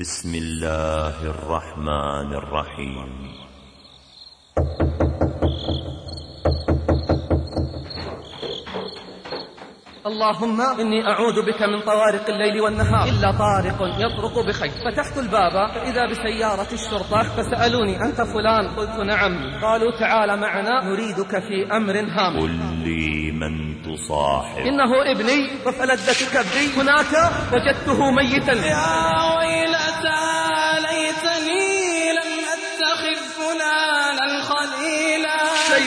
بسم الله الرحمن الرحيم. اللهم إني أعوذ بك من طوارق الليل والنهار. إلا طارق يطرق بخير. فتحت الباب فإذا بسيارة الشرطة فسألوني أنت فلان؟ قلت نعم. قالوا تعال معنا نريدك في أمر هام. قل لي من تصاحب. إنه ابني. وفلذة كبدي هناك وجدته ميتا. يا ويلتى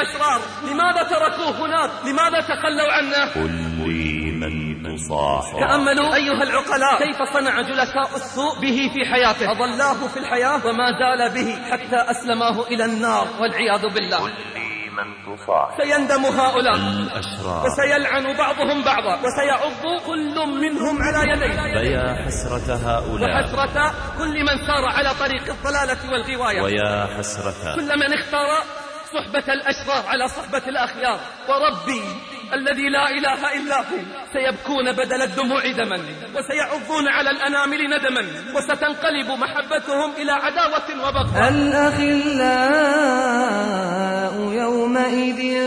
الأشرار؟ لماذا تركوه هناك؟ لماذا تخلوا عنه؟ قل لي من تصاحب تأملوا أيها العقلاء. كيف صنع جلساء السوء به في حياته؟ أضلاه في الحياة وما زال به حتى أسلماه إلى النار. والعياذ بالله. قل لي من تصاحب سيندم هؤلاء. الأشرار. وسيلعن بعضهم بعضا. وسيعض كل منهم على يديه. فيا حسرة هؤلاء. وحسرة كل من سار على طريق الضلالة والغواية. ويا حسرة. كل من اختار صحبة الأشرار على صحبة الأخيار. وربي الذي لا إله إلا هو سيبكون بدل الدموع دما وسيعضون على الأنامل ندما وستنقلب محبتهم إلى عداوة وبغضاء. الأخلاء يومئذ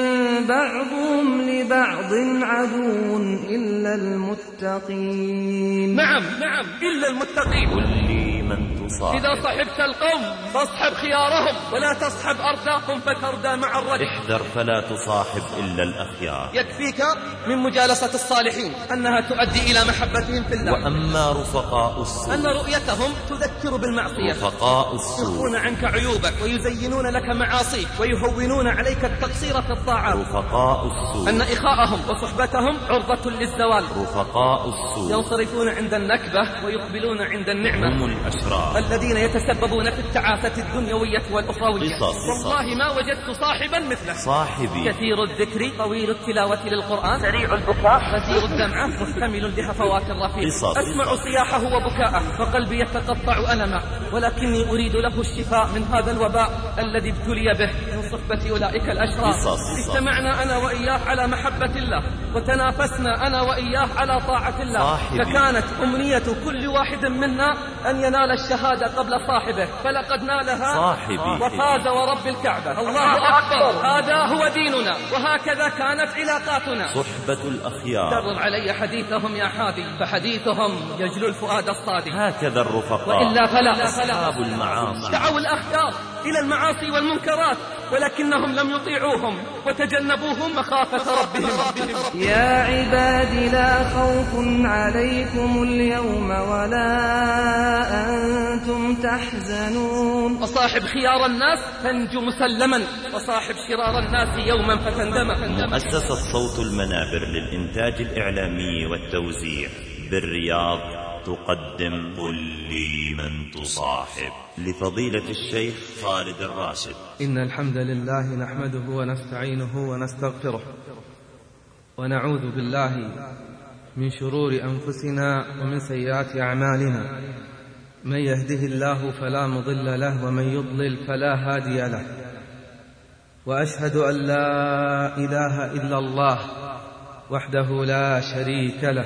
بعضهم لبعض عدو إلا المتقين. نعم نعم إلا المتقين. قل لي من تصاحب إذا صحبت القوم فاصحب خيارهم ولا تصحب أرضاهم فتردى مع الرجل. احذر فلا تصاحب إلا الأخيار. يكفيك من مجالسة الصالحين أنها تؤدي إلى محبتهم في الله. وأما رفقاء أن السوء رؤيتهم تذكر بالمعصية. رفقاء السوء. يخفون عنك عيوبك ويزينون لك معاصيك ويهونون عليك التقصير في الطاعات. رفقاء السوء. أن إخاءهم وصحبتهم عرضة للزوال. رفقاء السوء. ينصرفون عند النكبة ويقبلون عند النعمة. هم الأشرار. الذين يتسببون في التعاسة الدنيوية والأخروية. قصص. والله ما وجدت صاحبا مثله. صاحبي. كثير الذكر طويل التلاوة للقرآن. سريع البكاء. غزير الدمعة محتمل لهفوات الرفيق قصص. أسمع صياحه وبكاءه وقلبي يتقطع ألما. ولكني أريد له الشفاء من هذا الوباء الذي ابتلي به من صحبة أولئك الأشرار. اجتمعنا أنا وإياه على محبة الله وتنافسنا أنا وإياه على طاعة الله. صاحبي. فكانت أمنية كل واحد منا أن ينال الشهادة قبل صاحبه فلقد نالها صاحبي. وفاز ورب الكعبة. الله أكبر. هذا هو ديننا وهكذا كانت علاقاتنا. صحبة الأخيار. كرر علي حديثهم يا حادي فحديثهم يجلو الفؤاد الصادق هكذا الرفقاء. وإلا فلا. أصحاب المعاصي. دعوا الأخيار. إلى المعاصي والمنكرات ولكنهم لم يطيعوهم وتجنبوهم مخافة ربهم. يا عباد لا خوف عليكم اليوم ولا أنتم تحزنون. وصاحب خيار الناس تنجو مسلما وصاحب شرار الناس يوما فتندم مؤسسة صوت المنابر للإنتاج الإعلامي والتوزيع بالرياض. تقدم قل لي من تصاحب. لفضيلة الشيخ خالد الراشد. إن الحمد لله نحمده ونستعينه ونستغفره ونعوذ بالله من شرور أنفسنا ومن سيئات أعمالنا. من يهده الله فلا مضل له ومن يضلل فلا هادي له. وأشهد أن لا إله إلا الله وحده لا شريك له.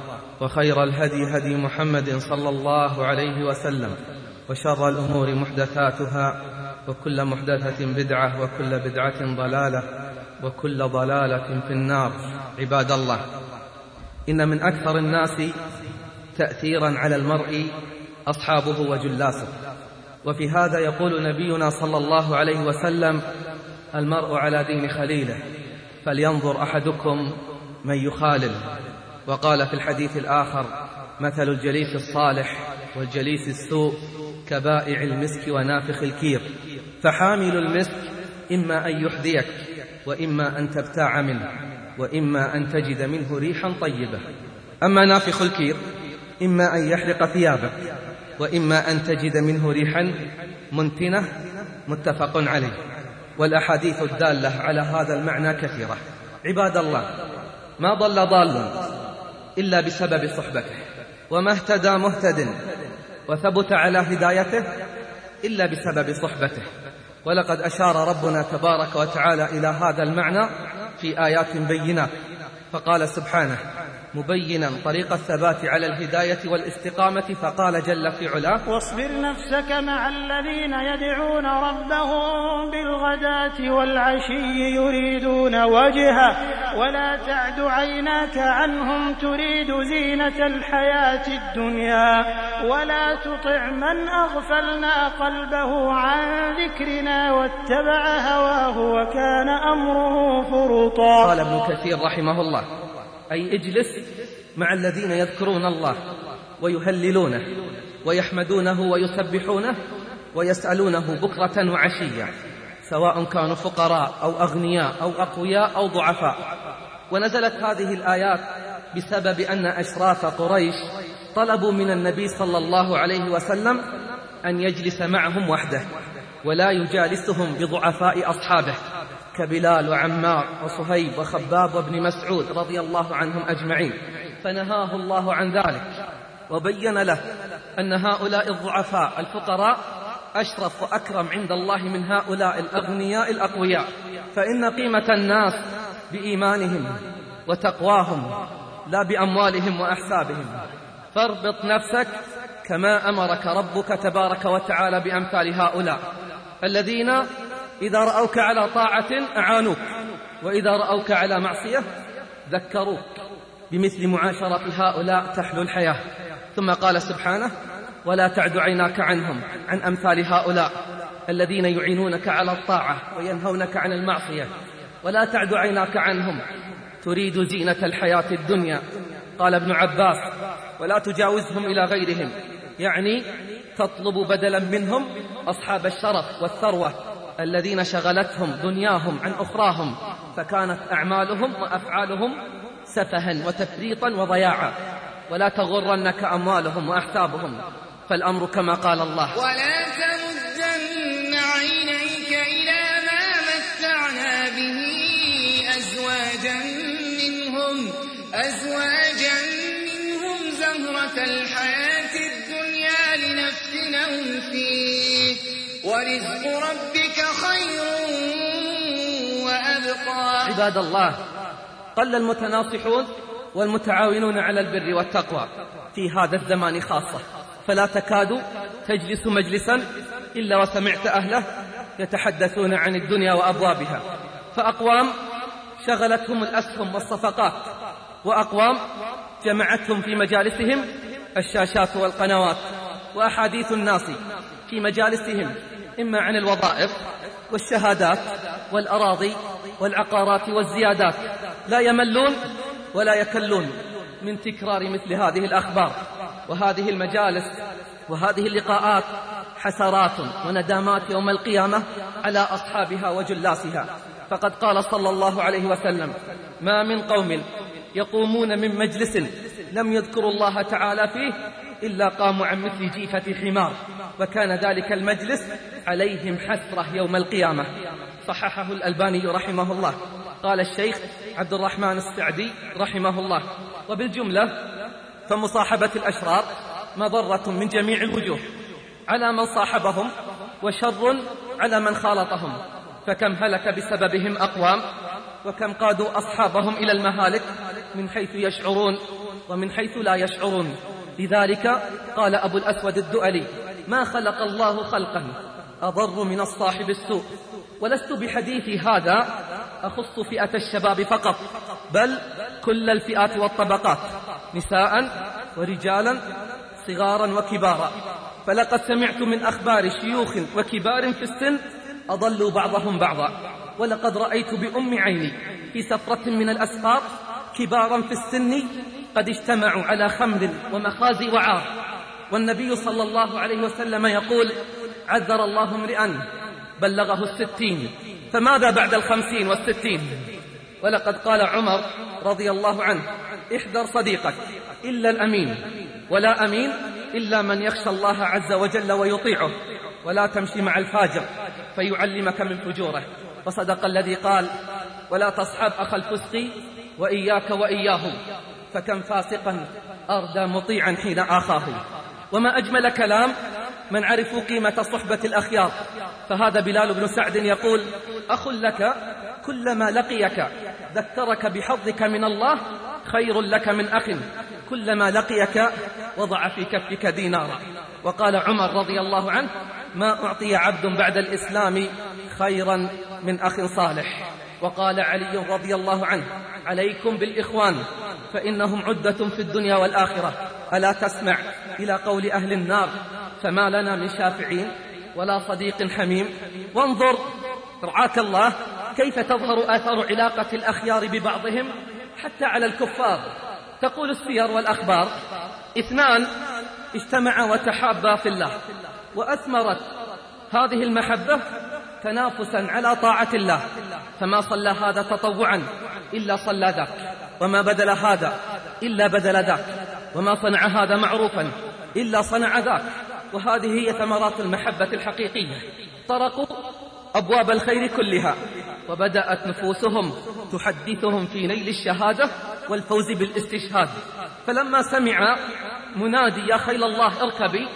وخير الهدي هدي محمد صلى الله عليه وسلم وشر الأمور محدثاتها وكل محدثة بدعة وكل بدعة ضلالة وكل ضلالة في النار عباد الله. إن من أكثر الناس تأثيرا على المرء أصحابه وجلاسه. وفي هذا يقول نبينا صلى الله عليه وسلم المرء على دين خليله فلينظر أحدكم من يخالل. وقال في الحديث الآخر مثل الجليس الصالح والجليس السوء كبائع المسك ونافخ الكير. فحامل المسك إما أن يحذيك وإما أن تبتاع منه وإما أن تجد منه ريحا طيبة. أما نافخ الكير إما أن يحرق ثيابك وإما أن تجد منه ريحا منتنة متفق عليه. والأحاديث الدالة على هذا المعنى كثيرة. عباد الله ما ضل ضال إلا بسبب صحبته. وما اهتدى مهتد. وثبت على هدايته إلا بسبب صحبته. ولقد أشار ربنا تبارك وتعالى إلى هذا المعنى في آيات بينات فقال سبحانه مبينا طريق الثبات على الهداية والاستقامة فقال جل في علاه واصبر نفسك مع الذين يدعون ربهم بالغداة والعشي يريدون وجهه ولا تعد عيناك عنهم تريد زينة الحياة الدنيا ولا تطع من أغفلنا قلبه عن ذكرنا واتبع هواه وكان أمره فرطا. قال ابن كثير رحمه الله أي اجلس مع الذين يذكرون الله ويهللونه ويحمدونه ويسبحونه ويسألونه بكرة وعشيا سواء كانوا فقراء أو أغنياء أو أقوياء أو ضعفاء. ونزلت هذه الآيات بسبب أن أشراف قريش طلبوا من النبي صلى الله عليه وسلم أن يجلس معهم وحده ولا يجالسهم بضعفاء أصحابه. كبلال وعمار وصهيب وخباب وابن مسعود رضي الله عنهم أجمعين. فنهاه الله عن ذلك وبين له أن هؤلاء الضعفاء الفقراء أشرف وأكرم عند الله من هؤلاء الأغنياء الأقوياء. فإن قيمة الناس بإيمانهم وتقواهم لا بأموالهم وأحسابهم. فاربط نفسك كما أمرك ربك تبارك وتعالى بأمثال هؤلاء الذين إذا رأوك على طاعة أعانوك وإذا رأوك على معصية ذكروك بمثل معاشرة هؤلاء تحلو الحياة. ثم قال سبحانه ولا تعد عيناك عنهم عن أمثال هؤلاء الذين يعينونك على الطاعة وينهونك عن المعصية. ولا تعد عيناك عنهم تريد زينة الحياة الدنيا. قال ابن عباس ولا تجاوزهم إلى غيرهم. يعني تطلب بدلا منهم أصحاب الشرف والثروة. الذين شغلتهم دنياهم عن أخراهم فكانت أعمالهم وأفعالهم سفها وتفريطا وضياعا. ولا تغرنك أموالهم وأحسابهم فالأمر كما قال الله. ولا تمدن عينيك إلى ما متعنا به أزواجا منهم أزواجا منهم زهرة الحياة الدنيا لنفتنهم فيه. ورزق ربك خير وأبقى. عباد الله قل المتناصحون والمتعاونون على البر والتقوى في هذا الزمان خاصة. فلا تكاد تجلس مجلسا إلا وسمعت أهله يتحدثون عن الدنيا وأبوابها. فأقوام شغلتهم الأسهم والصفقات وأقوام جمعتهم في مجالسهم الشاشات والقنوات وأحاديث الناس في مجالسهم. إما عن الوظائف والشهادات والأراضي والعقارات والزيادات. لا يملون ولا يكلون من تكرار مثل هذه الأخبار. وهذه المجالس وهذه اللقاءات حسرات وندامات يوم القيامة على أصحابها وجلاسها. فقد قال صلى الله عليه وسلم ما من قوم يقومون من مجلس لم يذكروا الله تعالى فيه إلا قاموا عن مثل جيفة حمار. وكان ذلك المجلس عليهم حسرة يوم القيامة. صححه الألباني رحمه الله. قال الشيخ عبد الرحمن السعدي رحمه الله. وبالجملة فمصاحبة الأشرار مضرة من جميع الوجوه. على من صاحبهم وشر على من خالطهم. فكم هلك بسببهم أقوام وكم قادوا أصحابهم إلى المهالك من حيث يشعرون ومن حيث لا يشعرون. لذلك قال أبو الأسود الدؤلي ما خلق الله خلقا أضر من الصاحب السوء. ولست بحديثي هذا أخص فئة الشباب فقط بل كل الفئات والطبقات نساء ورجالا صغارا وكبارا. فلقد سمعت من أخبار شيوخ وكبار في السن أضلوا بعضهم بعضا. ولقد رأيت بأم عيني في سفرة من الأسفار كبارا في السن قد اجتمعوا على خمر ومخازي وعار. والنبي صلى الله عليه وسلم يقول عذر الله امرئا بلغه الستين. فماذا بعد الخمسين والستين؟ ولقد قال عمر رضي الله عنه احذر صديقك إلا الأمين. ولا أمين إلا من يخشى الله عز وجل ويطيعه. ولا تمشي مع الفاجر فيعلمك من فجوره. وصدق الذي قال ولا تصحب أخ الفسق وإياك وإياه. فكم فاسقا أردى مطيعا حين آخاه. وما أجمل كلام من عرفوا قيمة صحبة الأخيار. فهذا بلال بن سعد يقول أخ لك كلما لقيك ذكرك بحظك من الله خير لك من أخ. كلما لقيك وضع في كفك دينارا. وقال عمر رضي الله عنه ما أعطي عبد بعد الإسلام خيرا من أخ صالح. وقال علي رضي الله عنه عليكم بالإخوان فإنهم عدة في الدنيا والآخرة. ألا تسمع إلى قول أهل النار فما لنا من شافعين ولا صديق حميم. وانظر رعاك الله كيف تظهر آثار علاقة الأخيار ببعضهم حتى على الكفار. تقول السير والأخبار. اثنان اجتمعا وتحابا في الله وأثمرت هذه المحبة تنافسا على طاعة الله. فما صلى هذا تطوعا إلا صلى ذاك. وما بدل هذا إلا بدل ذاك. وما صنع هذا معروفا إلا صنع ذاك. وهذه هي ثمرات المحبة الحقيقية. طرقوا أبواب الخير كلها وبدأت نفوسهم تحدثهم في نيل الشهادة والفوز بالاستشهاد. فلما سمع منادي يا خيل الله اركبي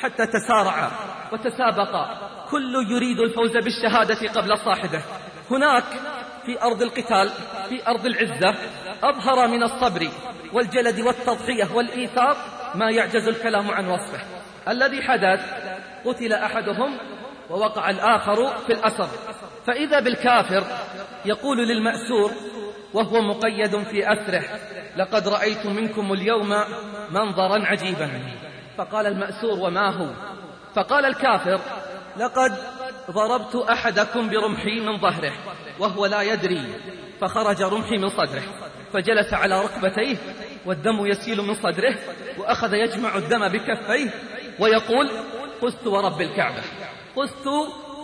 حتى تسارع وتسابق كل يريد الفوز بالشهادة قبل صاحبه. هناك في أرض القتال في أرض العزة أظهر من الصبر والجلد والتضحية والإيثار ما يعجز الكلام عن وصفه. الذي حدث قتل أحدهم ووقع الآخر في الأسر فإذا بالكافر يقول للمأسور وهو مقيد في أسره لقد رأيت منكم اليوم منظرا عجيبا. فقال المأسور وما هو؟ فقال الكافر لقد ضربت أحدكم برمحي من ظهره وهو لا يدري. فخرج رمحي من صدره فجلس على ركبتيه والدم يسيل من صدره وأخذ يجمع الدم بكفيه ويقول فزت ورب الكعبة فزت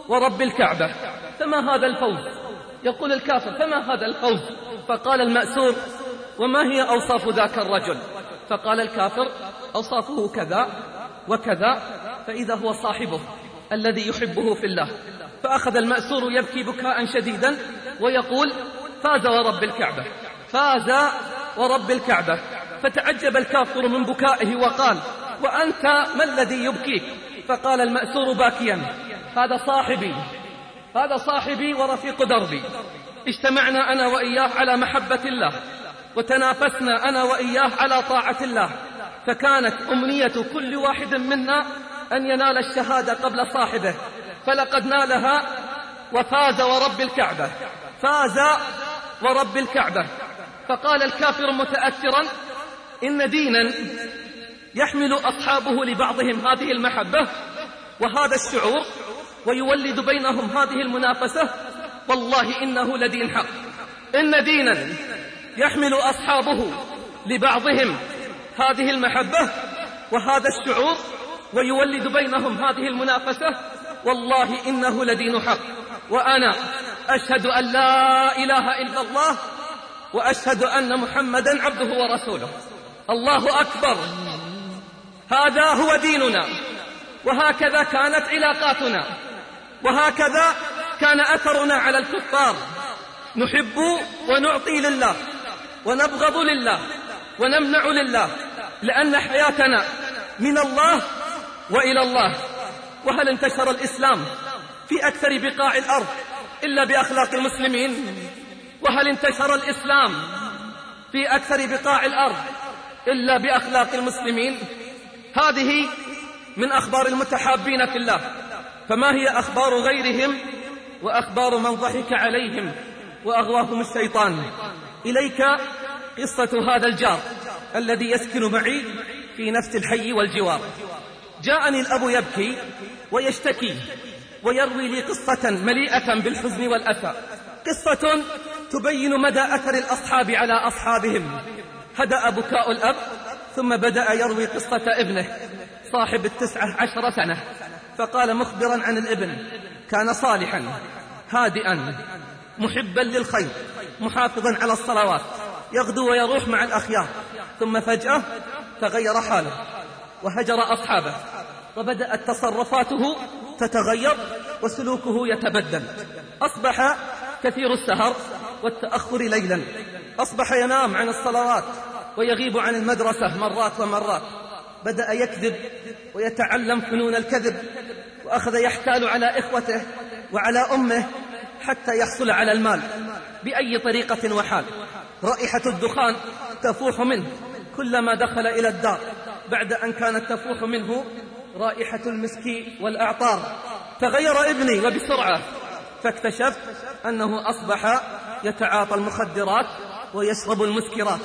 ورب الكعبة فما هذا الفوز؟ يقول الكافر فما هذا الفوز؟ فقال المأسور وما هي أوصاف ذاك الرجل؟ فقال الكافر أوصافه كذا وكذا فإذا هو صاحبه الذي يحبه في الله. فأخذ المأسور يبكي بكاء شديدا ويقول فاز ورب الكعبة فاز ورب الكعبة. فتعجب الكافر من بكائه وقال وأنت ما الذي يبكيك فقال المأسور باكيا هذا صاحبي هذا صاحبي ورفيق دربي. اجتمعنا أنا وإياه على محبة الله وتنافسنا أنا وإياه على طاعة الله. فكانت أمنية كل واحد منا أن ينال الشهادة قبل صاحبه. فلقد نالها وفاز ورب الكعبة فاز ورب الكعبة. فقال الكافر متأثرا إن دينا يحمل أصحابه لبعضهم هذه المحبة وهذا الشعور ويولد بينهم هذه المنافسة. والله إنه لدين حق. إن دينا يحمل أصحابه لبعضهم هذه المحبة وهذا الشعور ويولد بينهم هذه المنافسة. والله إنه لدين حق. وأنا أشهد أن لا إله إلا الله وأشهد أن محمدا عبده ورسوله. الله أكبر. هذا هو ديننا. وهكذا كانت علاقاتنا. وهكذا كان أثرنا على الكفار. نحب ونعطي لله. ونبغض لله. ونمنع لله. لأن حياتنا من الله وإلى الله. وهل انتشر الإسلام في أكثر بقاع الأرض إلا بأخلاق المسلمين؟ وهل انتشر الإسلام في أكثر بقاع الأرض إلا بأخلاق المسلمين؟ هذه من أخبار المتحابين في الله. فما هي أخبار غيرهم وأخبار من ضحك عليهم وأغواهم الشيطان؟ إليك قصة هذا الجار الذي يسكن معي في نفس الحي والجوار. جاءني الأب يبكي ويشتكي ويروي لي قصة مليئة بالحزن والأسى قصة تبين مدى أثر الأصحاب على أصحابهم. هدأ بكاء الأب ثم بدأ يروي قصة ابنه صاحب التسعة عشر سنة فقال مخبرا عن الابن كان صالحا هادئا محبا للخير محافظا على الصلوات يغدو ويروح مع الأخيار ثم فجأة تغير حاله وهجر أصحابه وبدأت تصرفاته تتغير وسلوكه يتبدل. أصبح كثير السهر والتأخر ليلا أصبح ينام عن الصلوات ويغيب عن المدرسة مرات ومرات. بدأ يكذب ويتعلم فنون الكذب وأخذ يحتال على إخوته وعلى أمه حتى يحصل على المال بأي طريقة وحال. رائحة الدخان تفوح منه كلما دخل إلى الدار. بعد أن كانت تفوح منه رائحة المسك والأعطار تغير ابني وبسرعة. فاكتشفت أنه أصبح يتعاطى المخدرات ويشرب المسكرات.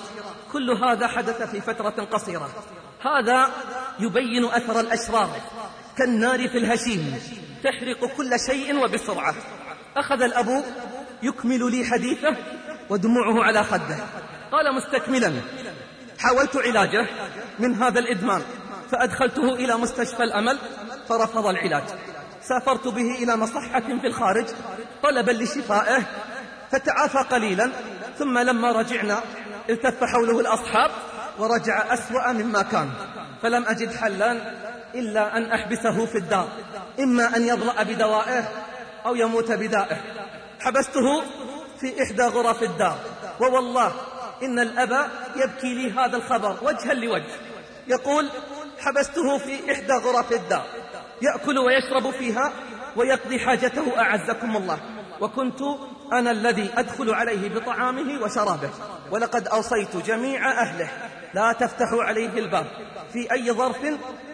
كل هذا حدث في فترة قصيرة. هذا يبين أثر الأشرار. كالنار في الهشيم. تحرق كل شيء وبسرعة. أخذ الأب يكمل لي حديثه ودموعه على خده. قال مستكملا. حاولت علاجه من هذا الإدمان. فأدخلته إلى مستشفى الأمل فرفض العلاج. سافرت به إلى مصحة في الخارج طلبا لشفائه فتعافى قليلا ثم لما رجعنا التف حوله الأصحاب ورجع أسوأ مما كان. فلم أجد حلا إلا أن أحبسه في الدار. إما أن يضرأ بدوائه أو يموت بدائه. حبسته في إحدى غرف الدار. ووالله إن الأب يبكي لي هذا الخبر وجها لوجه. يقول حبسته في إحدى غرف الدار. يأكل ويشرب فيها ويقضي حاجته أعزكم الله. وكنت أنا الذي أدخل عليه بطعامه وشرابه ولقد أوصيت جميع أهله. لا تفتحوا عليه الباب في أي ظرف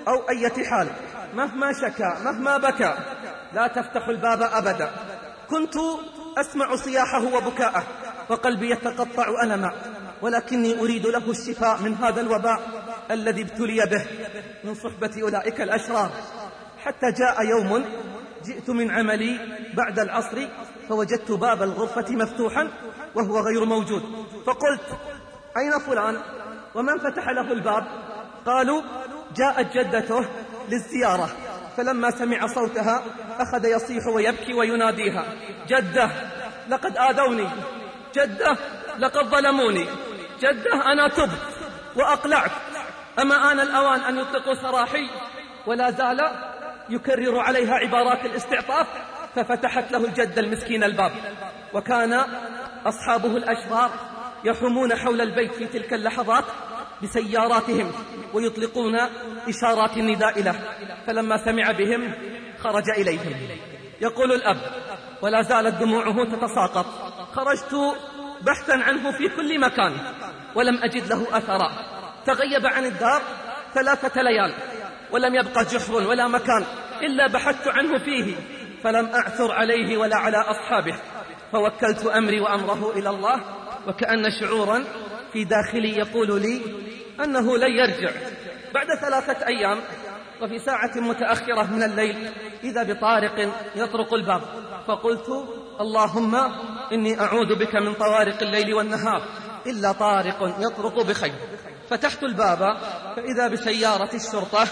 أو أي حال مهما شكا مهما بكى. لا تفتحوا الباب أبدا. كنت أسمع صياحه وبكاءه وقلبي يتقطع ألما ولكني أريد له الشفاء من هذا الوباء الذي ابتلي به من صحبة أولئك الأشرار. حتى جاء يوم جئت من عملي بعد العصر فوجدت باب الغرفة مفتوحا وهو غير موجود. فقلت أين فلان؟ ومن فتح له الباب؟ قالوا جاءت جدته للزيارة. فلما سمع صوتها أخذ يصيح ويبكي ويناديها جدة لقد آذوني. جدة لقد ظلموني. جدة أنا تبت وأقلعت. أما آن الأوان أن يطلقوا سراحي؟ ولا زال يكرر عليها عبارات الاستعطاف ففتحت له الجدة المسكين الباب وكان أصحابه الأشرار يحومون حول البيت في تلك اللحظات بسياراتهم ويطلقون إشارات النداء له فلما سمع بهم خرج إليهم. يقول الأب ولا زالت دموعه تتساقط خرجت بحثا عنه في كل مكان ولم أجد له أثرا. تغيب عن الدار ثلاثة ليال ولم يبقى جحر ولا مكان إلا بحثت عنه فيه فلم أعثر عليه ولا على أصحابه. فوكلت أمري وأمره إلى الله وكأن شعورا في داخلي يقول لي أنه لن يرجع. بعد ثلاثة أيام وفي ساعة متأخرة من الليل إذا بطارق يطرق الباب فقلت اللهم إني أعوذ بك من طوارق الليل والنهار إلا طارق يطرق بخير. فتحت الباب فإذا بسيارة الشرطة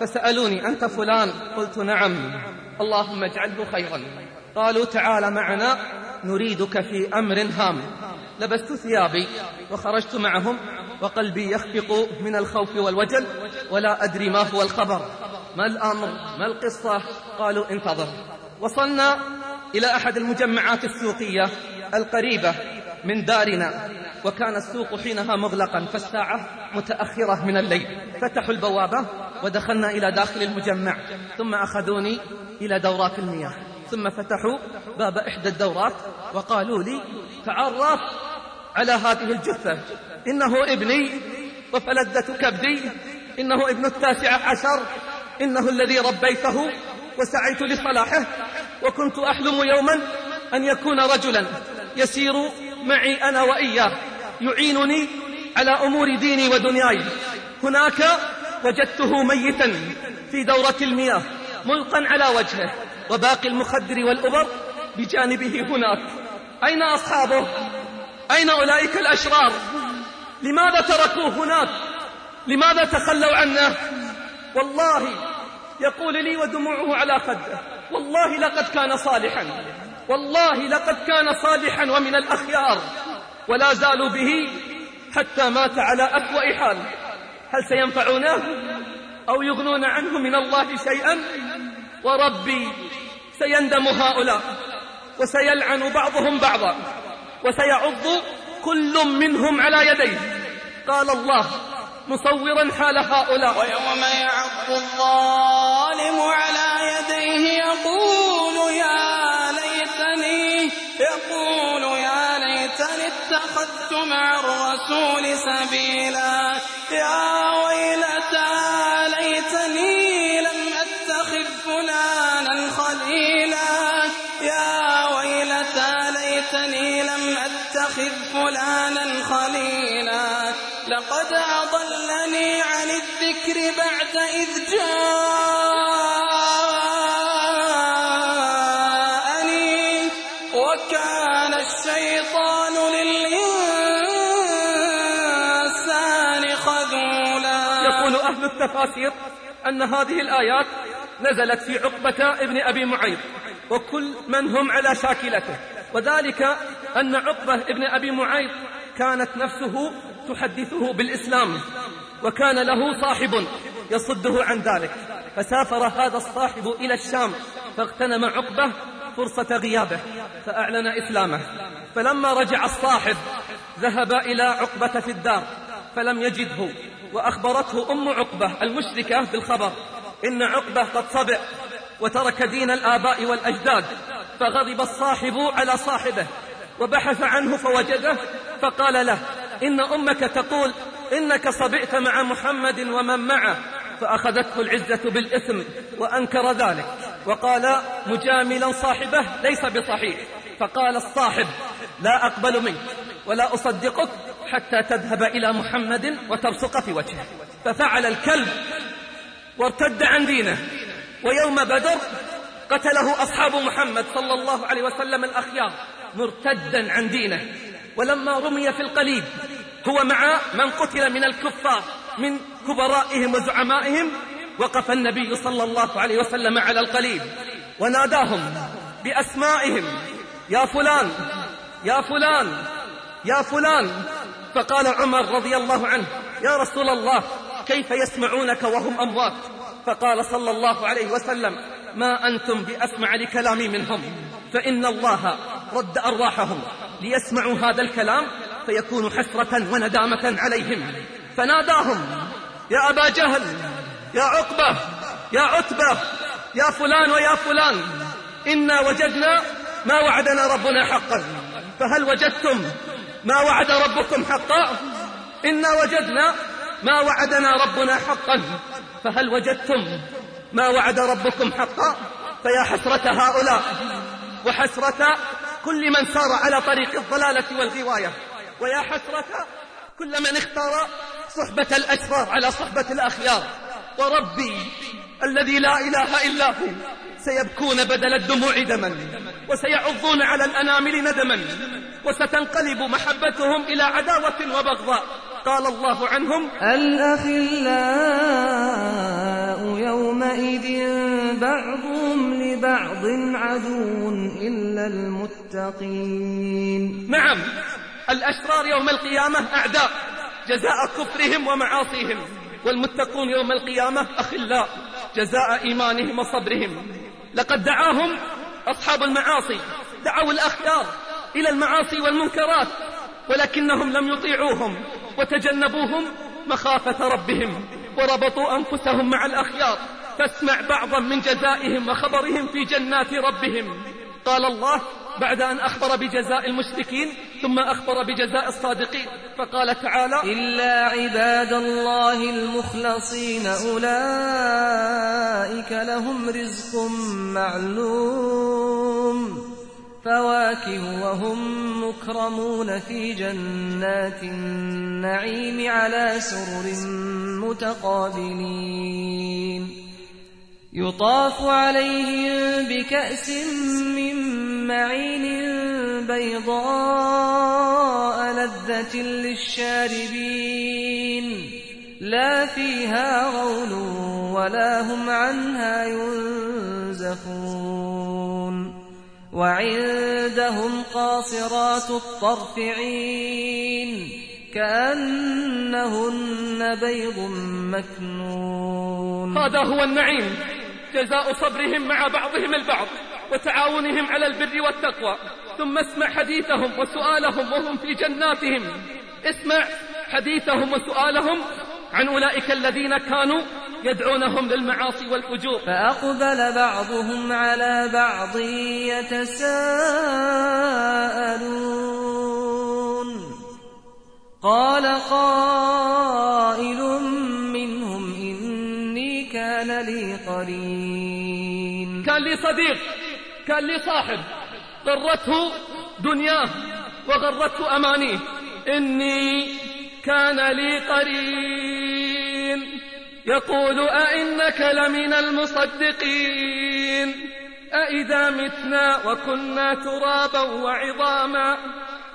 فسألوني أنت فلان؟ قلت نعم. اللهم اجعله خيرا. قالوا تعال معنا نريدك في أمر هام. لبست ثيابي وخرجت معهم وقلبي يخفق من الخوف والوجل ولا أدري ما هو الخبر. ما الأمر؟ ما القصة؟ قالوا انتظر. وصلنا إلى أحد المجمعات السوقية القريبة من دارنا وكان السوق حينها مغلقا فالساعة متأخرة من الليل. فتحوا البوابة ودخلنا إلى داخل المجمع ثم أخذوني إلى دورات المياه ثم فتحوا باب إحدى الدورات وقالوا لي تعرف على هذه الجثة إنه ابني وفلذة كبدي إنه ابن التاسع عشر إنه الذي ربيته وسعيت لصلاحه وكنت أحلم يوما أن يكون رجلا يسير معي أنا وإياه يعينني على أمور ديني ودنياي. هناك وجدته ميتا في دورة المياه ملقا على وجهه وباقي المخدر والأبر بجانبه هناك أين أصحابه؟ أين أولئك الأشرار؟ لماذا تركوه هناك؟ لماذا تخلوا عنه؟ والله يقول لي ودموعه على خده والله لقد كان صالحا والله لقد كان صالحا ومن الأخيار ولا زالوا به حتى مات على أسوأ حال هل سينفعونه أو يغنون عنه من الله شيئا؟ وربي سيندم هؤلاء وسيلعن بعضهم بعضا وسيعض كل منهم على يديه. قال الله مصورا حال هؤلاء. ويوم يعض الظالم اتخذت مع الرسول سبيلا يا ويلتى ليتني لم اتخذ فلانا خليلا يا ويلتى ليتني لم اتخذ فلانا خليلا لقد أضلني عن الذكر بعد إذ جاءني وكان الشيطان أهل التفاسير أن هذه الآيات نزلت في عقبة ابن أبي معيط وكل من هم على شاكلته. وذلك أن عقبة ابن أبي معيط كانت نفسه تحدثه بالإسلام وكان له صاحب يصده عن ذلك. فسافر هذا الصاحب إلى الشام فاغتنم عقبة فرصة غيابه فأعلن إسلامه. فلما رجع الصاحب ذهب إلى عقبة في الدار فلم يجده. وأخبرته أم عقبة المشركة بالخبر إن عقبة قد صبع وترك دين الآباء والأجداد فغضب الصاحب على صاحبه وبحث عنه فوجده فقال له إن أمك تقول إنك صبئت مع محمد ومن معه فأخذته العزة بالإثم وأنكر ذلك وقال مجاملا صاحبه ليس بصحيح. فقال الصاحب لا أقبل منك ولا أصدقك حتى تذهب إلى محمد وتبصق في وجهه. ففعل الكلب وارتد عن دينه. ويوم بدر قتله أصحاب محمد صلى الله عليه وسلم الأخيار مرتدا عن دينه. ولما رمي في القليب هو مع من قتل من الكفار من كبرائهم وزعمائهم وقف النبي صلى الله عليه وسلم على القليب. وناداهم بأسمائهم يا فلان يا فلان يا فلان فقال عمر رضي الله عنه يا رسول الله كيف يسمعونك وهم أموات؟ فقال صلى الله عليه وسلم ما أنتم بأسمع لكلامي منهم فإن الله رد أرواحهم ليسمعوا هذا الكلام فيكون حسرة وندامة عليهم. فناداهم يا أبا جهل يا عقبة يا عتبة يا فلان ويا فلان إنا وجدنا ما وعدنا ربنا حقا فهل وجدتم ما وعد ربكم حقا؟ إنا وجدنا. ما وعدنا ربنا حقا. فهل وجدتم ما وعد ربكم حقا؟ فيا حسرة هؤلاء. وحسرة كل من سار على طريق الضلالة والغواية. ويا حسرة كل من اختار صحبة الأشرار على صحبة الأخيار. وربي الذي لا إله إلا هو. سيبكون بدل الدموع دما. وسيعضون على الأنامل ندما وستنقلب محبتهم إلى عداوة وبغضاء. قال الله عنهم الأخلاء يومئذ بعضهم لبعض عدو إلا المتقين. نعم الأشرار يوم القيامة أعداء جزاء كفرهم ومعاصيهم والمتقون يوم القيامة أخلاء جزاء إيمانهم وصبرهم. لقد دعاهم أصحاب المعاصي دعوا الأخيار إلى المعاصي والمنكرات ولكنهم لم يطيعوهم وتجنبوهم مخافة ربهم وربطوا أنفسهم مع الأخيار. فاسمع بعضا من جزائهم وخبرهم في جنات ربهم. قال الله بعد أن أخبر بجزاء المشركين ثم أخبر بجزاء الصادقين. فقال تعالى إلا عباد الله المخلصين أولئك لهم رزق معلوم. فواكه وهم مكرمون في جنات النعيم على سرر متقابلين. يطاف عليهم بكأس من معين بيضاء لذة للشاربين. لا فيها غول ولا هم عنها ينزفون. وعندهم قاصرات الطرف عين كأنهن بيض مكنون. هذا هو النعيم. جزاء صبرهم مع بعضهم البعض وتعاونهم على البر والتقوى. ثم اسمع حديثهم وسؤالهم وهم في جناتهم. اسمع حديثهم وسؤالهم عن أولئك الذين كانوا يدعونهم للمعاصي والفجور. فأقبل بعضهم على بعض يتساءلون. قال قائل منهم إني كان لي قرين كان لي صديق كان لي صاحب. غرته دنياه وغرته أمانيه. إني كان لي قرين. يقول أئنك لمن المصدقين. أئذا متنا وكنا ترابا وعظاما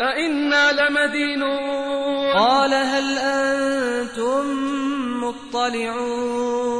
أئنا لمدينون. قال هل أنتم مطلعون؟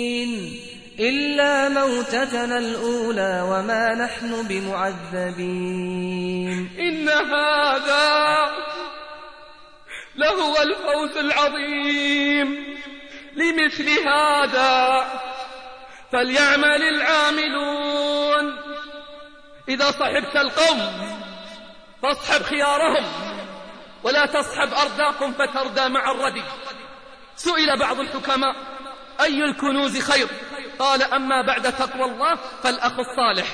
إلا موتتنا الأولى وما نحن بمعذبين. إن هذا لهو الفوز العظيم. لمثل هذا فليعمل العاملون. إذا صحبت القوم فاصحب خيارهم ولا تصحب أرداكم فتردى مع الردي. سئل بعض الحكماء أي الكنوز خير؟ قال أما بعد تقوى الله فالأخ الصالح.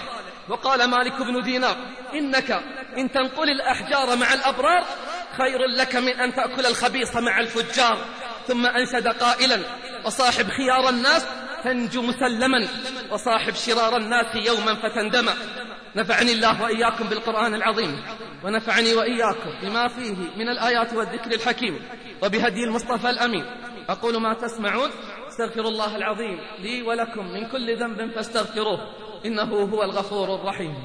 وقال مالك بن دينار إنك إن تنقل الأحجار مع الأبرار خير لك من أن تأكل الخبيص مع الفجار. ثم أنشد قائلا وصاحب خيار الناس تنجو مسلما وصاحب شرار الناس يوما فتندم نفعني الله وإياكم بالقرآن العظيم ونفعني وإياكم بما فيه من الآيات والذكر الحكيم وبهدي المصطفى الأمين. أقول ما تسمعون استغفر الله العظيم لي ولكم من كل ذنب فاستغفروه إنه هو الغفور الرحيم.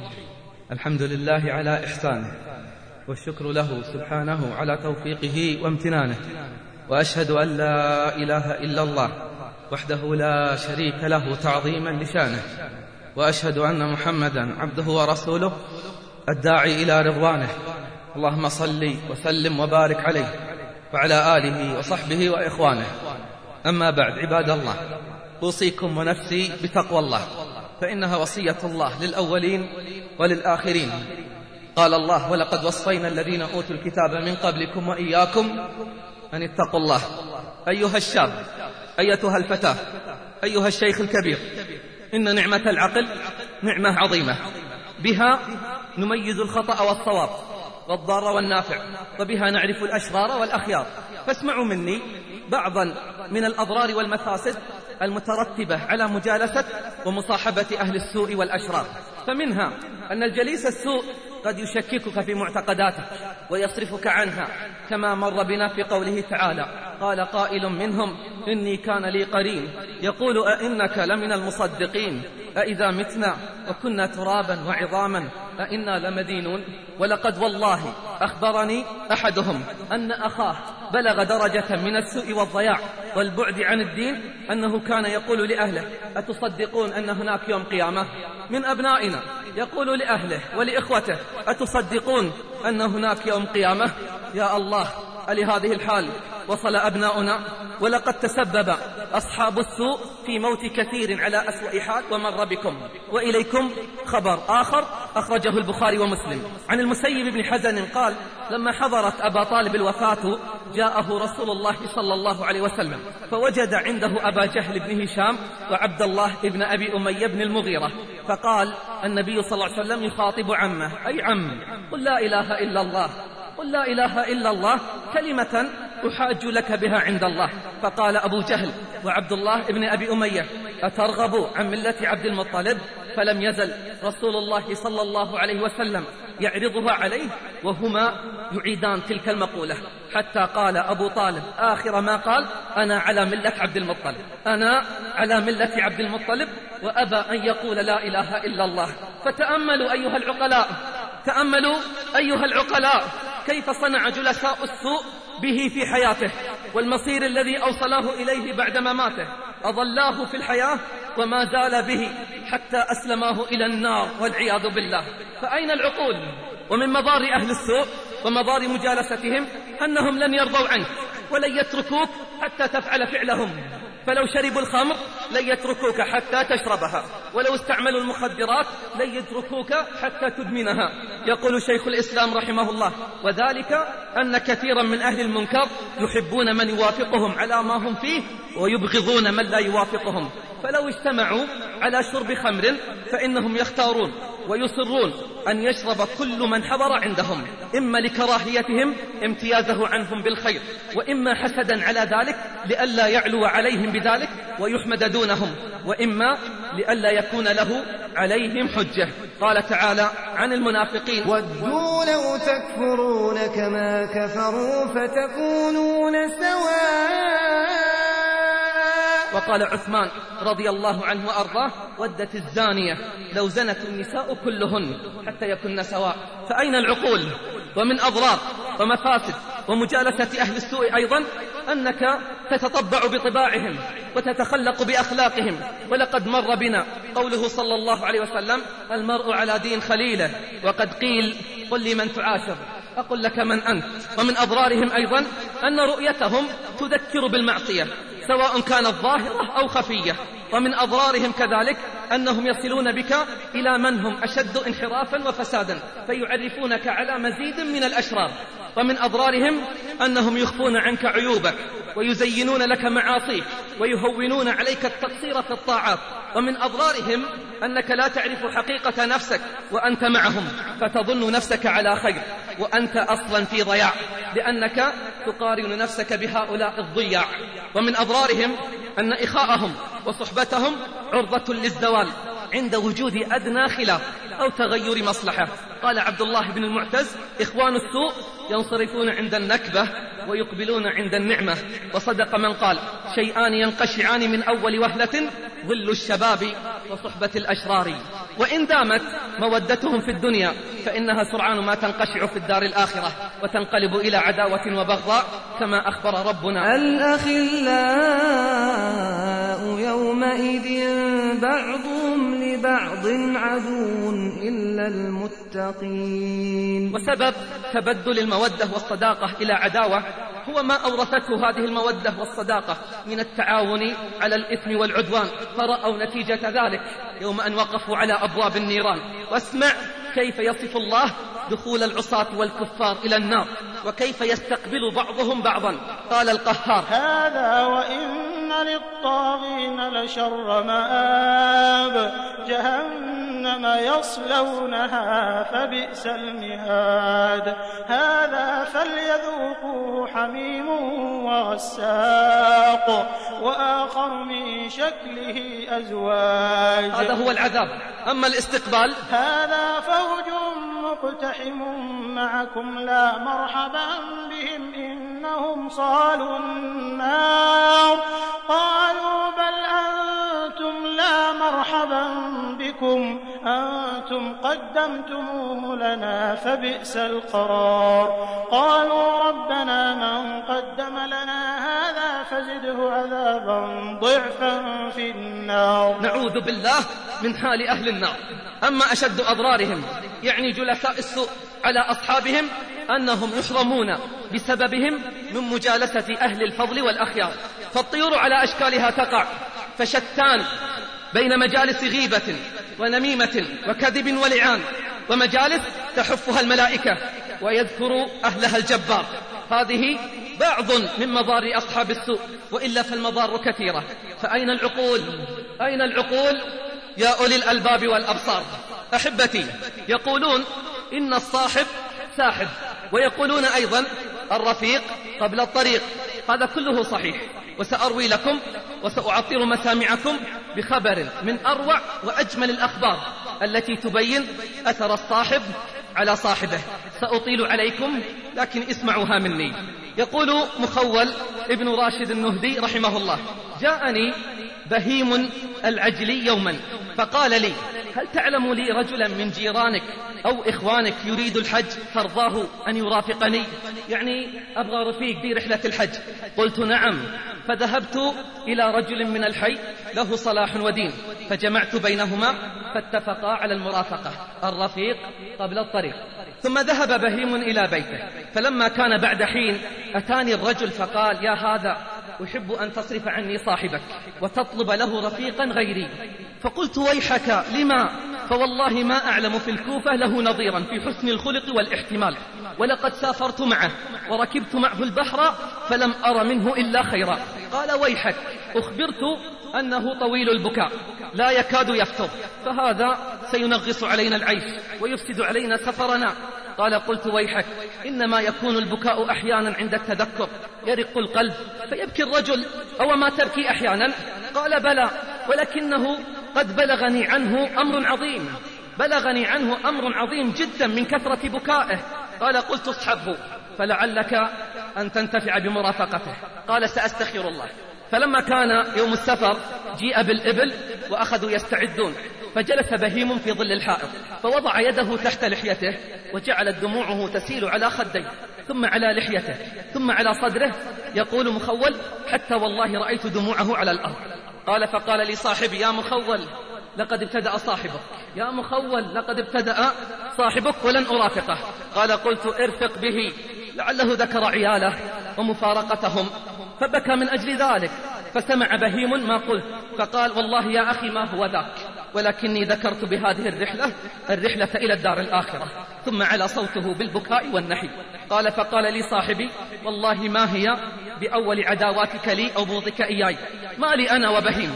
الحمد لله على إحسانه والشكر له سبحانه على توفيقه وامتنانه وأشهد أن لا إله إلا الله وحده لا شريك له تعظيما لشانه وأشهد أن محمدا عبده ورسوله الداعي إلى رضوانه. اللهم صل وسلم وبارك عليه وعلى آله وصحبه وإخوانه. أما بعد عباد الله أوصيكم ونفسي بتقوى الله فإنها وصية الله للأولين وللآخرين. قال الله ولقد وصينا الذين أوتوا الكتاب من قبلكم وإياكم أن اتقوا الله. أيها الشاب أيتها الفتاة أيها الشيخ الكبير إن نعمة العقل نعمة عظيمة. بها نميز الخطأ والصواب والضار والنافع وبها نعرف الأشرار والأخيار. فاسمعوا مني بعضا من الأضرار والمفاسد المترتبة على مجالسة ومصاحبة أهل السوء والأشرار. فمنها أن الجليس السوء قد يشككك في معتقداتك ويصرفك عنها كما مر بنا في قوله تعالى قال قائل منهم إني كان لي قرين يقول أئنك لمن المصدقين؟ أئذا متنا وكنا ترابا وعظاما أئنا لمدينون؟ ولقد والله أخبرني أحدهم أن أخاه بلغ درجة من السوء والضياع والبعد عن الدين أنه كان يقول لأهله أتصدقون أن هناك يوم قيامة؟ من أبنائنا يقول لأهله ولإخوته أتصدقون أن هناك يوم قيامة؟ يا الله ألهذه الحال وصل أبناؤنا ولقد تسبب أصحاب السوء في موت كثير على أسوأ حال ومر بكم وإليكم خبر آخر أخرجه البخاري ومسلم. عن المسيب بن حزن قال لما حضرت أبا طالب الوفاة جاءه رسول الله صلى الله عليه وسلم. فوجد عنده أبا جهل بن هشام وعبد الله بن أبي أمية بن المغيرة. فقال النبي صلى الله عليه وسلم يخاطب عمه أي عم قل لا إله إلا الله قل لا إله إلا الله كلمة أحاج لك بها عند الله. فقال أبو جهل وعبد الله بن أبي أمية أترغب عن ملة عبد المطلب؟ فلم يزل رسول الله صلى الله عليه وسلم يعرضها عليه وهما يعيدان تلك المقولة. حتى قال أبو طالب آخر ما قال أنا على ملة عبد المطلب. أنا على ملة عبد المطلب وأبى أن يقول لا إله إلا الله. فتأملوا أيها العقلاء تأملوا أيها العقلاء كيف صنع جلساء السوء به في حياته. والمصير الذي أوصلاه إليه بعد مماته. أضلاه في الحياة وما زال به حتى أسلماه إلى النار والعياذ بالله. فأين العقول؟ ومن مضار أهل السوء ومضار مجالستهم أنهم لن يرضوا عنك ولن يتركوك حتى تفعل فعلهم. فلو شربوا الخمر لن يتركوك حتى تشربها. ولو استعملوا المخدرات لن يتركوك حتى تدمنها. يقول شيخ الإسلام رحمه الله وذلك أن كثيرا من أهل المنكر يحبون من يوافقهم على ما هم فيه ويبغضون من لا يوافقهم. فلو اجتمعوا على شرب خمر فإنهم يختارون. ويصرون أن يشرب كل من حضر عندهم إما لكراهيتهم امتيازه عنهم بالخير وإما حسدا على ذلك لئلا يعلو عليهم بذلك ويحمد دونهم وإما لئلا يكون له عليهم حجة. قال تعالى عن المنافقين ودوا لو تكفرون كما كفروا فتكونون سواء وقال عثمان رضي الله عنه وأرضاه ودت الزانية لو زنت النساء كلهن حتى يكن سواء. فأين العقول؟ ومن أضرار ومفاسد ومجالسة أهل السوء أيضا أنك تتطبع بطباعهم وتتخلق بأخلاقهم. ولقد مر بنا قوله صلى الله عليه وسلم المرء على دين خليله وقد قيل قل لي من تعاشر. أقول لك من أنت. ومن أضرارهم أيضا أن رؤيتهم تذكر بالمعصية. سواء كانت ظاهرة أو خفية. ومن أضرارهم كذلك أنهم يصلون بك إلى من هم أشد انحرافا وفسادا فيعرفونك على مزيد من الأشرار. ومن أضرارهم أنهم يخفون عنك عيوبك ويزينون لك معاصيك ويهونون عليك التقصير في الطاعات. ومن أضرارهم أنك لا تعرف حقيقة نفسك وأنت معهم فتظن نفسك على خير وأنت أصلا في ضياع لأنك تقارن نفسك بهؤلاء الضياع. ومن أضرارهم أن إخاءهم وصحبتهم عرضة للزوال. عند وجود أدنى خلاف أو تغير مصلحة. قال عبد الله بن المعتز إخوان السوء ينصرفون عند النكبة ويقبلون عند النعمة. وصدق من قال شيئان ينقشعان من أول وهلة ظل الشباب وصحبة الأشرار. وإن دامت مودتهم في الدنيا فإنها سرعان ما تنقشع في الدار الآخرة وتنقلب إلى عداوة وبغضاء كما أخبر ربنا. الأخلاء يومئذ بعضهم لبعض عدو إلا المتقين. وسبب تبدل المودة والصداقة إلى عداوة هو ما أورثته هذه المودة والصداقة من التعاون على الإثم والعدوان فرأوا نتيجة ذلك يوم أن وقفوا على أبواب النيران. واسمع كيف يصف الله دخول العصاة والكفار إلى النار. وكيف يستقبل بعضهم بعضا. قال القهار. هذا وإن للطاغين لشر مآب. جهنم يصلونها فبئس المهاد. هذا فليذوقوا حميم وغساق وآخر من شكله أزواج. هذا هو العذاب. أما الاستقبال؟ هذا فوج مقتحم معكم لا مرحبا بهم إنهم صالوا النار. قالوا بل أنتم لا مرحبا بكم. أنتم قدمتموه لنا فبئس القرار. قالوا ربنا من قدم لنا هذا فزده عذابا ضعفا في النار. نعوذ بالله من حال أهل النار. أما أشد أضرارهم يعني جلساء السوء على أصحابهم أنهم يحرمون بسببهم من مجالسة أهل الفضل والأخيار. فالطيور على أشكالها تقع فشتان بين مجالس غيبة ونميمة وكذب ولعان ومجالس تحفها الملائكة ويذكر أهلها الجبار. هذه بعض من مضار أصحاب السوء وإلا فالمضار كثيرة. فأين العقول؟ أين العقول؟ يا أولي الألباب والأبصار. أحبتي يقولون إن الصاحب ساحب ويقولون أيضا الرفيق قبل الطريق. هذا كله صحيح. وسأروي لكم وسأعطر مسامعكم بخبر من أروع وأجمل الأخبار التي تبين أثر الصاحب على صاحبه. سأطيل عليكم لكن اسمعوها مني. يقول مخول ابن راشد النهدي رحمه الله جاءني بهيم العجلي يوما فقال لي هل تعلم لي رجلا من جيرانك أو إخوانك يريد الحج؟ ترضاه أن يرافقني. يعني أبغى رفيق في رحلة الحج. قلت نعم فذهبت إلى رجل من الحي له صلاح ودين فجمعت بينهما فاتفقا على المرافقة الرفيق قبل الطريق. ثم ذهب بهيم إلى بيته. فلما كان بعد حين أتاني الرجل فقال يا هذا أحب أن تصرف عني صاحبك وتطلب له رفيقا غيري. فقلت ويحك لما؟ فوالله ما أعلم في الكوفة له نظيرا في حسن الخلق والاحتمال. ولقد سافرت معه وركبت معه البحر فلم أر منه إلا خيرا. قال ويحك أخبرت أنه طويل البكاء لا يكاد يفتر فهذا سينغص علينا العيش ويفسد علينا سفرنا. قال قلت ويحك إنما يكون البكاء أحيانا عند التذكر. يرق القلب فيبكي الرجل أو ما تبكي أحيانا؟ قال بلى ولكنه قد بلغني عنه أمر عظيم. بلغني عنه أمر عظيم جدا من كثرة بكائه. قال قلت اصحبه فلعلك أن تنتفع بمرافقته. قال سأستخير الله. فلما كان يوم السفر جيء بالإبل وأخذوا يستعدون. فجلس بهيم في ظل الحائط فوضع يده تحت لحيته وجعلت دموعه تسيل على خديه ثم على لحيته ثم على صدره يقول مخول حتى والله رأيت دموعه على الأرض. قال فقال لي صاحبي يا مخول لقد ابتدأ صاحبك. يا مخول لقد ابتدأ صاحبك ولن أرافقه. قال قلت ارفق به لعله ذكر عياله ومفارقتهم فبكى من أجل ذلك فسمع بهيم ما قلت فقال والله يا أخي ما هو ذاك؟ ولكني ذكرت بهذه الرحلة الرحلة إلى الدار الآخرة ثم على صوته بالبكاء والنحي. قال فقال لي صاحبي والله ما هي بأول عداواتك لي أو بغضك إياي؟ ما لي أنا وبهيم.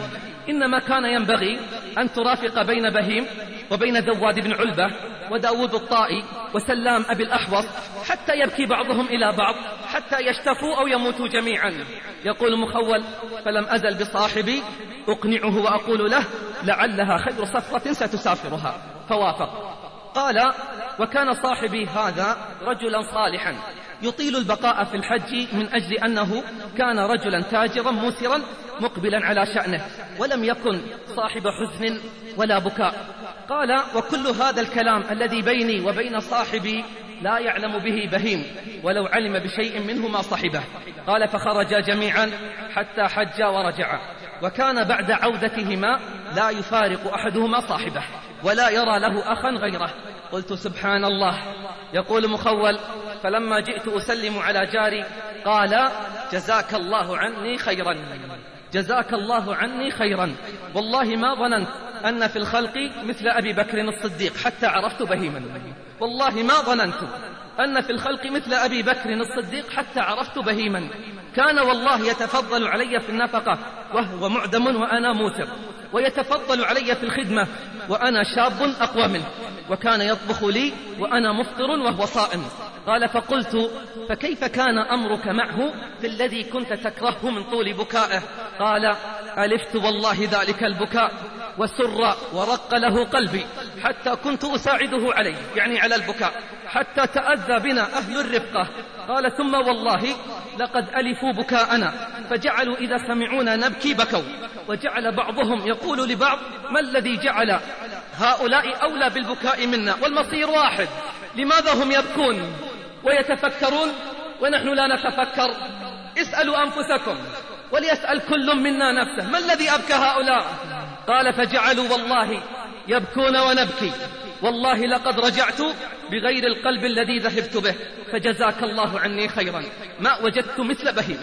إنما كان ينبغي أن ترافق بين بهيم وبين ذواد بن علبة وداود الطائي وسلام أبي الأحوص حتى يبكي بعضهم إلى بعض حتى يشتفوا أو يموتوا جميعا. يقول مخول فلم أزل بصاحبي أقنعه وأقول له لعلها خير صفقة ستسافرها. فوافق. قال وكان صاحبي هذا رجلا صالحا. يطيل البقاء في الحج من أجل أنه كان رجلا تاجرا مسرا مقبلا على شأنه ولم يكن صاحب حزن ولا بكاء. قال وكل هذا الكلام الذي بيني وبين صاحبي لا يعلم به بهيم ولو علم بشيء منه ما صحبه. قال فخرجا جميعا حتى حجا ورجعا وكان بعد عودتهما لا يفارق أحدهما صاحبه ولا يرى له أخا غيره. قلت سبحان الله. يقول مخول فلما جئت أسلم على جاري قال جزاك الله عني خيرا. جزاك الله عني خيرا. والله ما ظننت أن في الخلق مثل أبي بكر الصديق حتى عرفت بهيما. والله ما ظننت أن في الخلق مثل أبي بكر الصديق حتى عرفت بهيما. كان والله يتفضل علي في النفقة وهو معدم وأنا موسر ويتفضل علي في الخدمة وأنا شاب أقوى منه وكان يطبخ لي وأنا مفطر وهو صائم. قال فقلت فكيف كان أمرك معه في الذي كنت تكرهه من طول بكائه؟ قال ألفت والله ذلك البكاء وسر ورق له قلبي حتى كنت أساعده عليه يعني على البكاء حتى تأذى بنا أهل الرفقة قال ثم والله لقد ألفوا بكاءنا فجعلوا إذا سمعونا نبكي بكوا وجعل بعضهم يقول لبعض ما الذي جعل؟ هؤلاء أولى بالبكاء منا والمصير واحد لماذا هم يبكون؟ ويتفكرون ونحن لا نتفكر. اسألوا أنفسكم وليسأل كل منا نفسه ما الذي أبكى هؤلاء؟ قال فجعلوا والله يبكون ونبكي. والله لقد رجعت بغير القلب الذي ذهبت به فجزاك الله عني خيرا. ما وجدت مثل بهيم.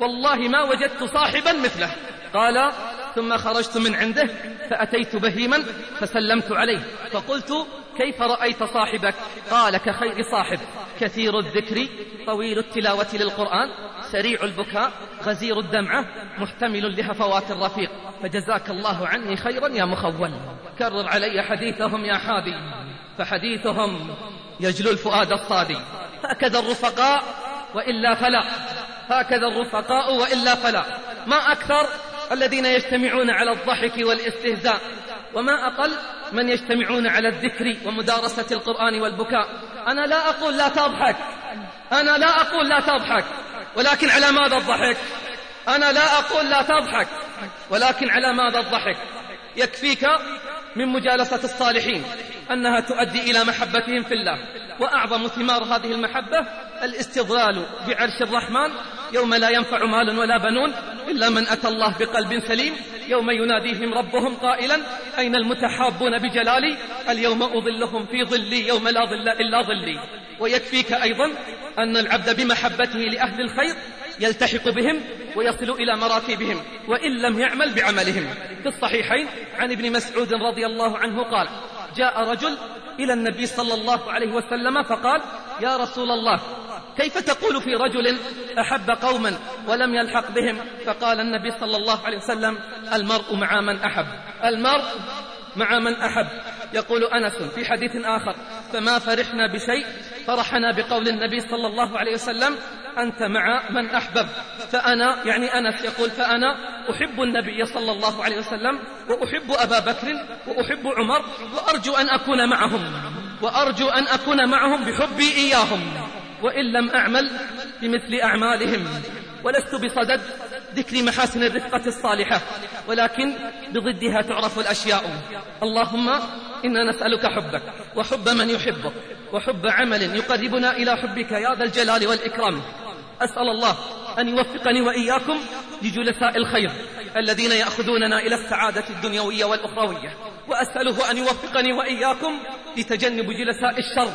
والله ما وجدت صاحبا مثله. قال ثم خرجت من عنده فأتيت بهيما فسلمت عليه فقلت كيف رأيت صاحبك؟ قال كخير صاحب. كثير الذكر طويل التلاوة للقرآن سريع البكاء غزير الدمعة محتمل لهفوات الرفيق. فجزاك الله عني خيرا يا مخول. كرر علي حديثهم يا حادي فحديثهم يجلو الفؤاد الصادي. هكذا الرفقاء وإلا فلا. هكذا الرفقاء وإلا فلا. ما أكثر؟ الذين يجتمعون على الضحك والاستهزاء. وما أقل من يجتمعون على الذكر ومدارسة القرآن والبكاء. أنا لا أقول لا تضحك. أنا لا أقول لا تضحك. ولكن على ماذا الضحك؟ أنا لا أقول لا تضحك. ولكن على ماذا الضحك؟ يكفيك من مجالسة الصالحين أنها تؤدي إلى محبتهم في الله. وأعظم ثمار هذه المحبة الاستظلال بعرش الرحمن يوم لا ينفع مال ولا بنون إلا من أتى الله بقلب سليم يوم يناديهم ربهم قائلا أين المتحابون بجلالي؟ اليوم أظلهم في ظلي يوم لا ظل إلا ظلي. ويكفيك أيضا أن العبد بمحبته لأهل الخير يلتحق بهم ويصل إلى مراتبهم وإن لم يعمل بعملهم. في الصحيحين عن ابن مسعود رضي الله عنه قال جاء رجل إلى النبي صلى الله عليه وسلم فقال يا رسول الله كيف تقول في رجل أحب قوما ولم يلحق بهم؟ فقال النبي صلى الله عليه وسلم المرء مع من أحب. المرء مع من أحب. يقول أنس في حديث آخر فما فرحنا بشيء فرحنا بقول النبي صلى الله عليه وسلم أنت مع من أحبب. فأنا يعني أنس يقول فأنا أحب النبي صلى الله عليه وسلم وأحب أبا بكر وأحب عمر وأرجو أن أكون معهم. وأرجو أن أكون معهم بحبي إياهم. وإن لم أعمل بمثل أعمالهم ولست بصدد ذكر محاسن الرفقة الصالحة ولكن بضدها تعرف الأشياء. اللهم إنا نسألك حبك وحب من يحبك وحب عمل يقربنا إلى حبك يا ذا الجلال والإكرام. أسأل الله أن يوفقني وإياكم لجلساء الخير الذين يأخذوننا إلى السعادة الدنيوية والأخروية. وأسأله أن يوفقني وإياكم لتجنب جلساء الشر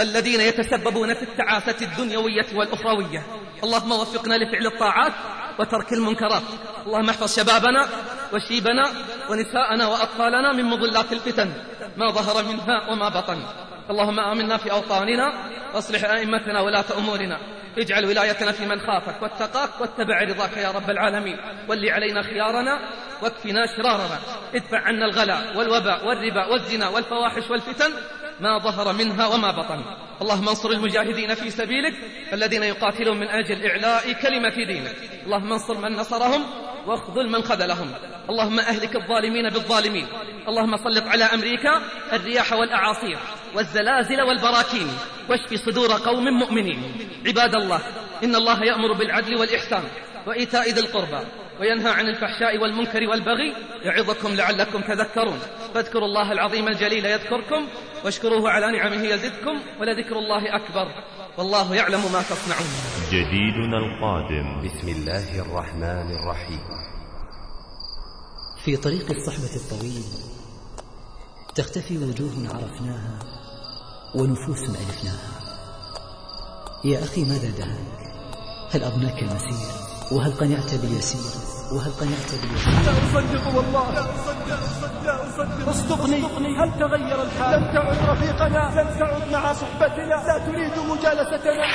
الذين يتسببون في التعاسة الدنيوية والأخروية. اللهم وفقنا لفعل الطاعات وترك المنكرات. اللهم احفظ شبابنا وشيبنا ونساءنا وأطفالنا من مضلات الفتن ما ظهر منها وما بطن. اللهم آمنا في أوطاننا وأصلح أئمتنا ولاة أمورنا. اجعل ولايتنا في من خافك واتقاك واتبع رضاك يا رب العالمين. ول علينا خيارنا واكفنا شرارنا. ادفع عنا الغلا والوباء والربا والزنا والفواحش والفتن ما ظهر منها وما بطن. اللهم انصر المجاهدين في سبيلك الذين يقاتلون من أجل إعلاء كلمة دينك. اللهم انصر من نصرهم واخذل من خذلهم. اللهم أهلك الظالمين بالظالمين. اللهم سلط على أمريكا الرياح والأعاصير والزلازل والبراكين. واشف صدور قوم مؤمنين. عباد الله إن الله يأمر بالعدل والإحسان وإيتاء ذي القربى. وينهى عن الفحشاء والمنكر والبغي يعظكم لعلكم تذكرون. فاذكروا الله العظيم الجليل يذكركم واشكروه على نعمه يزدكم ولذكر الله أكبر. والله يعلم ما تصنعون. جديدنا القادم. بسم الله الرحمن الرحيم. في طريق الصحبة الطويل تختفي وجوه عرفناها ونفوس ألفناها. يا أخي ماذا دهاك هل أضناك المسير وهل قنعت باليسير وهل قنعت باليسير لا أصدق والله. لا أصدق. لا أصدق أصدقني. هل تغير الحال؟ لم تعد رفيقنا. لم تعد مع صحبتنا. لا تريد مجالستنا.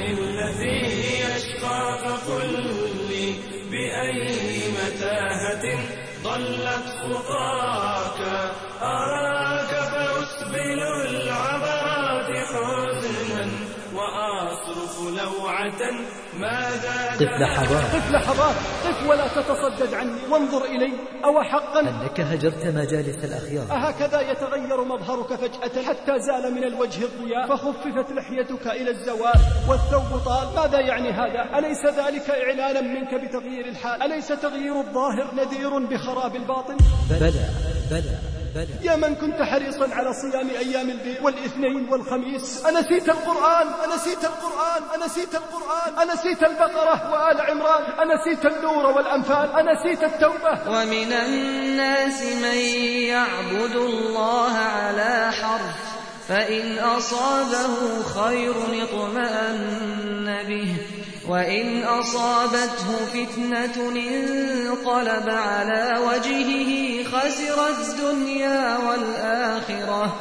من الذي يشقى فقل لي بأي متاهة ضلت خطاك أراك فأسبل حزنا وأصرف لوعة. ماذا قف لحظات. قف لحظات. قف ولا تتصدد عني. وانظر إلي. أو حقا أنك هجرت مجالس الأخيار. أهكذا يتغير مظهرك فجأة. حتى زال من الوجه الضياء. فخففت لحيتك إلى الزوال. والثوب طال. ماذا يعني هذا؟ أليس ذلك إعلانا منك بتغيير الحال؟ أليس تغيير الظاهر نذير بخراب الباطن؟ بلى بلى. بلى. يا من كنت حريصا على صيام أيام البيت والإثنين والخميس. أنسيت القرآن أنسيت القرآن أنسيت القرآن أنسيت البقرة وآل عمران أنسيت النور والأنفال أنسيت التوبة. ومن الناس من يعبد الله على حرف فإن أصابه خير اطمأن به. وإن أصابته فتنة انقلب على وجهه خسر الدنيا والآخرة.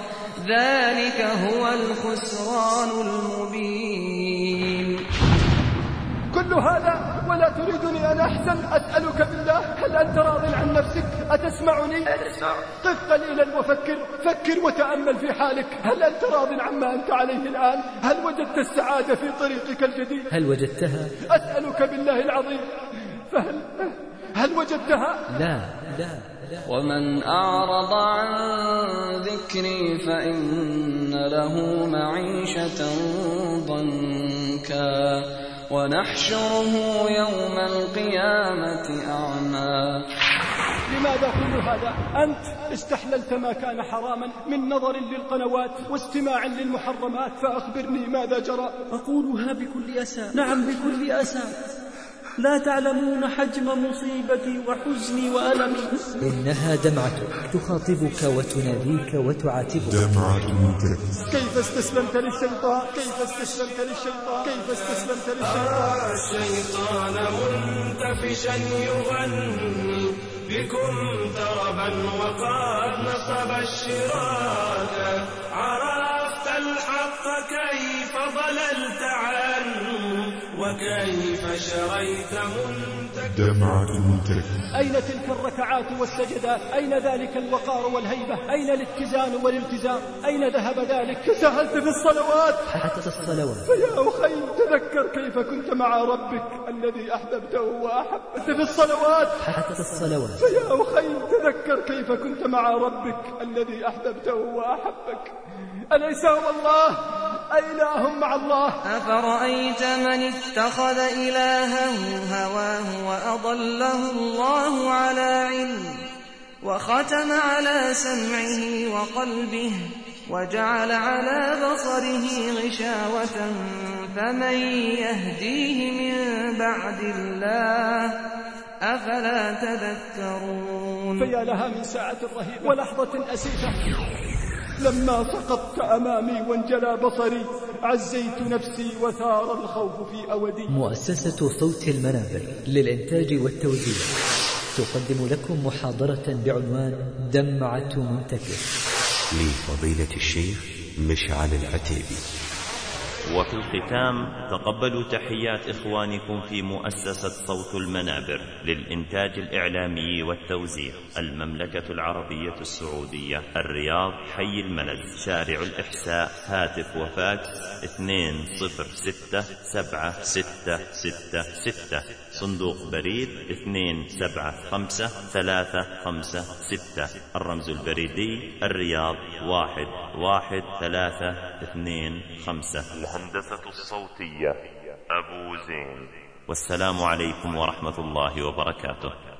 ذلك هو الخسران المبين. كل هذا ولا تريدني أن أحزن أسألك بالله هل أنت راض عن نفسك؟ أتسمعني؟ قف قليلا وفكر فكر وتأمل في حالك. هل أنت راض عما أنت عليه الآن؟ هل وجدت السعادة في طريقك الجديد؟ هل وجدتها؟ أسألك بالله العظيم. فهل هل وجدتها؟ لا لا. ومن أعرض عن ذكري فإن له معيشة ضنكا. ونحشره يوم القيامة أعمى. لماذا كل هذا؟ أنت استحللت ما كان حراما من نظر للقنوات واستماع للمحرمات فأخبرني ماذا جرى؟ أقولها بكل أسى. نعم بكل أسى. لا تعلمون حجم مصيبتي وحزني وألمي. إنها دمعتك تخاطبك وتناديك وتعاتبك. دمعة كيف استسلمت للشيطان؟ كيف استسلمت للشيطان؟ كيف استسلمت للشيطان؟ الشيطان منتفشا يغني. بكم تربا وقد نصب الشراك. عرفت الحق كيف ضللت عنه وكيف شريت منتك دمعة منتك أين تلك الركعات والسجدات أين ذلك الوقار والهيبة؟ أين الاتزان والالتزام؟ أين ذهب ذلك؟ سهلت في الصلوات. حتى الصلوات. فيا أخي تذكر كيف كنت مع ربك الذي أحببته وأحببت في الصلوات. حتى الصلوات فيا أخي تذكر كيف كنت مع ربك الذي أحببته وأحبك. أليس هو الله؟ أإله مع الله؟ أفرأيت من اتخذ إلهه هواه وأضله الله على علم وختم على سمعه وقلبه وجعل على بصره غشاوة فمن يهديه من بعد الله أفلا تذكرون؟ فيا لها من ساعة رهيبة ولحظة أسيفة. لما سقطت أمامي وانجلى بصري عزيت نفسي وثار الخوف في أودي. مؤسسة صوت المنابر للإنتاج والتوزيع تقدم لكم محاضرة بعنوان دمعة منتكر. لفضيلة الشيخ مشعل العتيبي. وفي الختام تقبلوا تحيات إخوانكم في مؤسسة صوت المنابر للإنتاج الإعلامي والتوزيع المملكة العربية السعودية الرياض حي الملز شارع الإحساء هاتف وفاكس 2067666 صندوق بريد 275356 الرمز البريدي الرياض واحد واحد ثلاثة اثنين خمسة. الهندسة الصوتية أبو زين. والسلام عليكم ورحمة الله وبركاته.